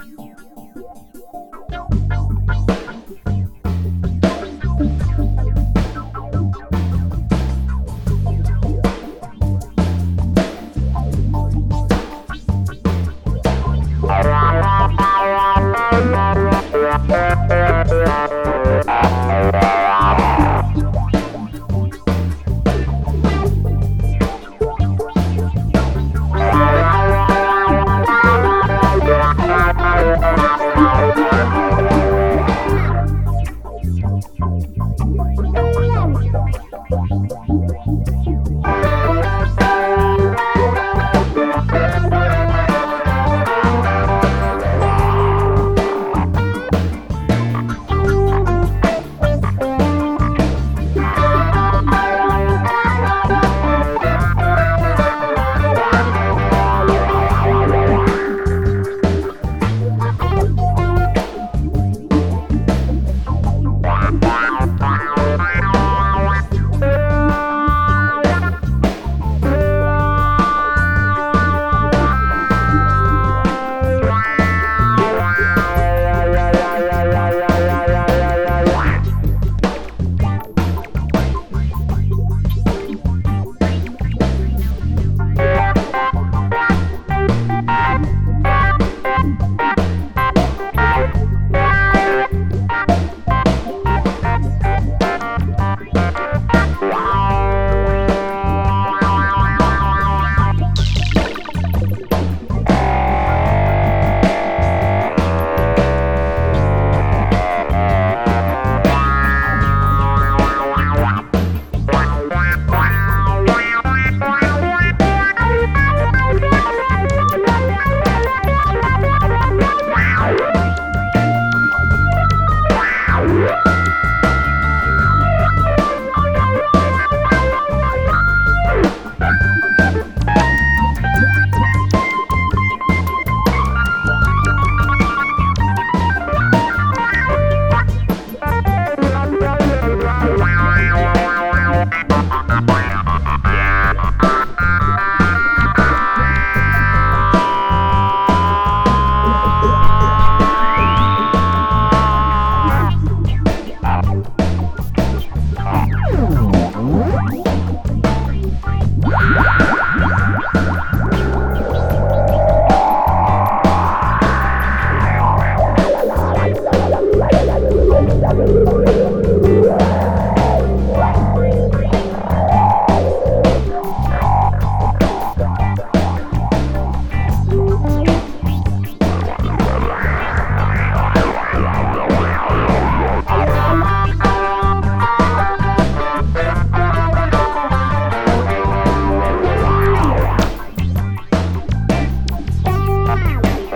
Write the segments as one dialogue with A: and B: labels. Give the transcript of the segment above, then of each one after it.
A: Thank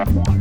A: Bye.